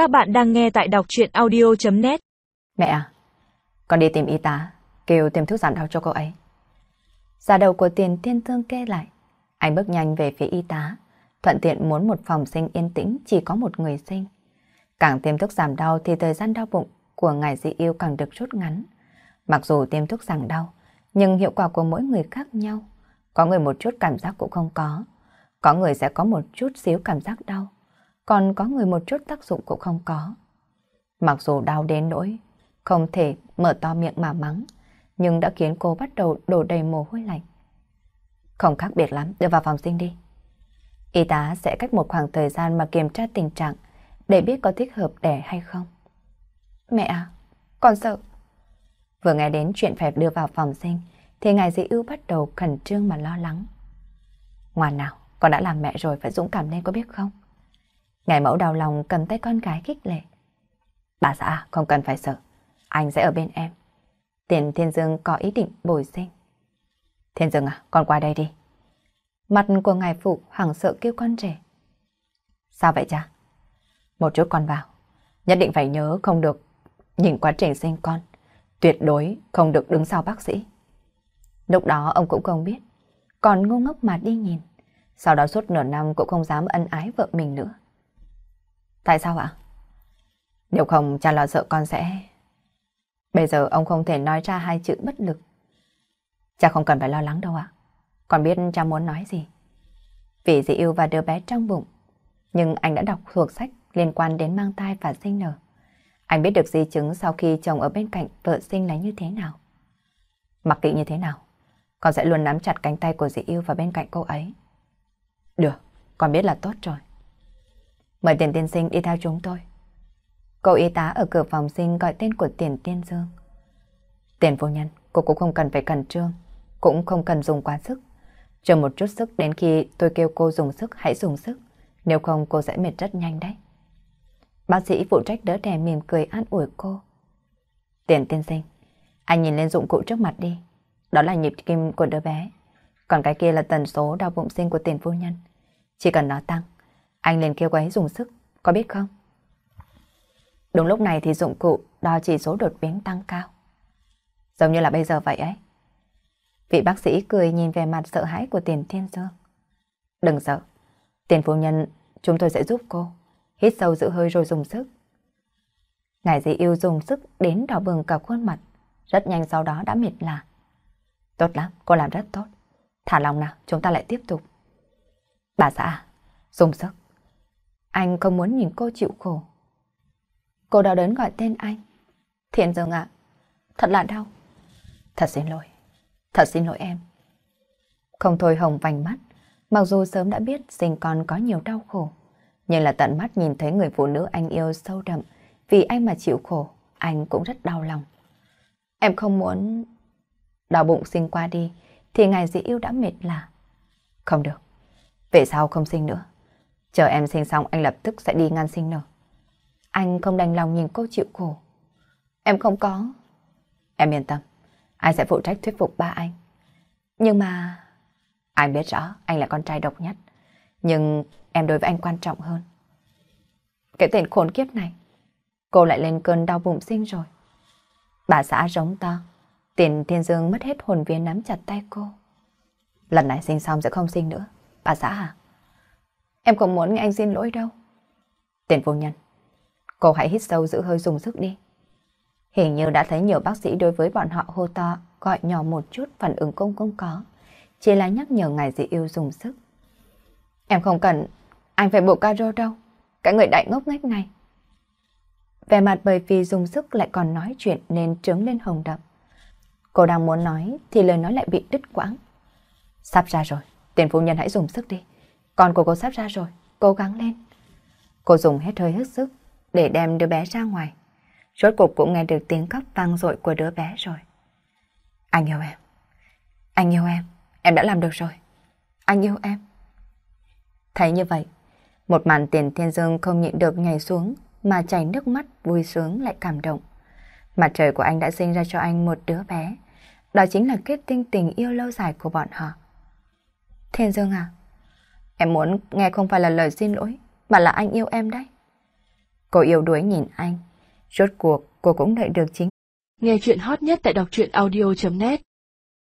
Các bạn đang nghe tại đọc chuyện audio.net Mẹ à, con đi tìm y tá, kêu tìm thuốc giảm đau cho cô ấy. Giả đầu của tiền thiên thương kê lại. Anh bước nhanh về phía y tá, thuận tiện muốn một phòng sinh yên tĩnh chỉ có một người sinh. Càng tiêm thuốc giảm đau thì thời gian đau bụng của ngài dị yêu càng được rút ngắn. Mặc dù tiêm thuốc giảm đau, nhưng hiệu quả của mỗi người khác nhau. Có người một chút cảm giác cũng không có. Có người sẽ có một chút xíu cảm giác đau. Còn có người một chút tác dụng cũng không có. Mặc dù đau đến nỗi, không thể mở to miệng mà mắng, nhưng đã khiến cô bắt đầu đổ đầy mồ hôi lạnh. Không khác biệt lắm, đưa vào phòng sinh đi. Y tá sẽ cách một khoảng thời gian mà kiểm tra tình trạng để biết có thích hợp đẻ hay không. Mẹ à, con sợ. Vừa nghe đến chuyện phải đưa vào phòng sinh, thì ngài dị ưu bắt đầu khẩn trương mà lo lắng. Ngoan nào, con đã làm mẹ rồi phải dũng cảm lên có biết không? Ngài mẫu đau lòng cầm tay con gái khích lệ. Bà xã không cần phải sợ, anh sẽ ở bên em. Tiền Thiên Dương có ý định bồi sinh. Thiên Dương à, con qua đây đi. Mặt của ngài phụ hoảng sợ kêu con trẻ. Sao vậy cha? Một chút con vào. Nhất định phải nhớ không được nhìn quá trình sinh con. Tuyệt đối không được đứng sau bác sĩ. Lúc đó ông cũng không biết. Còn ngu ngốc mà đi nhìn. Sau đó suốt nửa năm cũng không dám ân ái vợ mình nữa. Tại sao ạ? Nếu không cha lo sợ con sẽ... Bây giờ ông không thể nói ra hai chữ bất lực. Cha không cần phải lo lắng đâu ạ. Con biết cha muốn nói gì. Vì dị yêu và đứa bé trong bụng. Nhưng anh đã đọc thuộc sách liên quan đến mang thai và sinh nở. Anh biết được di chứng sau khi chồng ở bên cạnh vợ sinh là như thế nào. Mặc kệ như thế nào, con sẽ luôn nắm chặt cánh tay của dị yêu và bên cạnh cô ấy. Được, con biết là tốt rồi. Mời tiền tiên sinh đi theo chúng tôi. Cậu y tá ở cửa phòng sinh gọi tên của tiền tiên dương. Tiền vô nhân, cô cũng không cần phải cẩn trương, cũng không cần dùng quá sức. Chờ một chút sức đến khi tôi kêu cô dùng sức hãy dùng sức, nếu không cô sẽ mệt rất nhanh đấy. Bác sĩ phụ trách đỡ đè mỉm cười an ủi cô. Tiền tiên sinh, anh nhìn lên dụng cụ trước mặt đi. Đó là nhịp kim của đứa bé. Còn cái kia là tần số đau bụng sinh của tiền phu nhân. Chỉ cần nó tăng, anh liền kêu cô ấy dùng sức, có biết không? Đúng lúc này thì dụng cụ đo chỉ số đột biến tăng cao. Giống như là bây giờ vậy ấy. Vị bác sĩ cười nhìn về mặt sợ hãi của tiền thiên dương. Đừng sợ. Tiền phu nhân, chúng tôi sẽ giúp cô. Hít sâu giữ hơi rồi dùng sức. Ngài dì yêu dùng sức đến đỏ bừng cả khuôn mặt. Rất nhanh sau đó đã mệt lạ. Tốt lắm, cô làm rất tốt. Thả lòng nào, chúng ta lại tiếp tục. Bà xã, dùng sức. Anh không muốn nhìn cô chịu khổ. Cô đau đớn gọi tên anh. Thiện Dương ạ, thật là đau. Thật xin lỗi, thật xin lỗi em. Không thôi hồng vành mắt, mặc dù sớm đã biết sinh con có nhiều đau khổ, nhưng là tận mắt nhìn thấy người phụ nữ anh yêu sâu đậm, vì anh mà chịu khổ, anh cũng rất đau lòng. Em không muốn... Đau bụng sinh qua đi, thì ngày dị yêu đã mệt là. Không được, về sau không sinh nữa. Chờ em sinh xong anh lập tức sẽ đi ngăn sinh nở. Anh không đành lòng nhìn cô chịu khổ. Em không có. Em yên tâm, anh sẽ phụ trách thuyết phục ba anh. Nhưng mà... Anh biết rõ anh là con trai độc nhất. Nhưng em đối với anh quan trọng hơn. Cái tên khốn kiếp này, cô lại lên cơn đau bụng sinh rồi. Bà xã giống to, tiền thiên dương mất hết hồn vía nắm chặt tay cô. Lần này sinh xong sẽ không sinh nữa. Bà xã à? Em không muốn nghe anh xin lỗi đâu. Tiền vô nhân, cô hãy hít sâu giữ hơi dùng sức đi. Hình như đã thấy nhiều bác sĩ đối với bọn họ hô to, gọi nhỏ một chút phản ứng công không có. Chỉ là nhắc nhở ngài dị yêu dùng sức. Em không cần, anh phải buộc caro đâu. Cái người đại ngốc nghếch này. Về mặt bởi vì dùng sức lại còn nói chuyện nên trướng lên hồng đậm. Cô đang muốn nói thì lời nói lại bị đứt quãng. Sắp ra rồi, tiền phu nhân hãy dùng sức đi. Con của cô sắp ra rồi, cố gắng lên. Cô dùng hết hơi hết sức để đem đứa bé ra ngoài. Rốt cục cũng nghe được tiếng khóc vang dội của đứa bé rồi. Anh yêu em. Anh yêu em. Em đã làm được rồi. Anh yêu em. Thấy như vậy, một màn tiền thiên dương không nhịn được nhảy xuống mà chảy nước mắt vui sướng lại cảm động. Mặt trời của anh đã sinh ra cho anh một đứa bé. Đó chính là kết tinh tình yêu lâu dài của bọn họ. Thiên Dương à, em muốn nghe không phải là lời xin lỗi, mà là anh yêu em đấy. Cô yêu đuối nhìn anh. Rốt cuộc cô cũng đợi được chính. Nghe chuyện hot nhất tại đọc truyện audio.net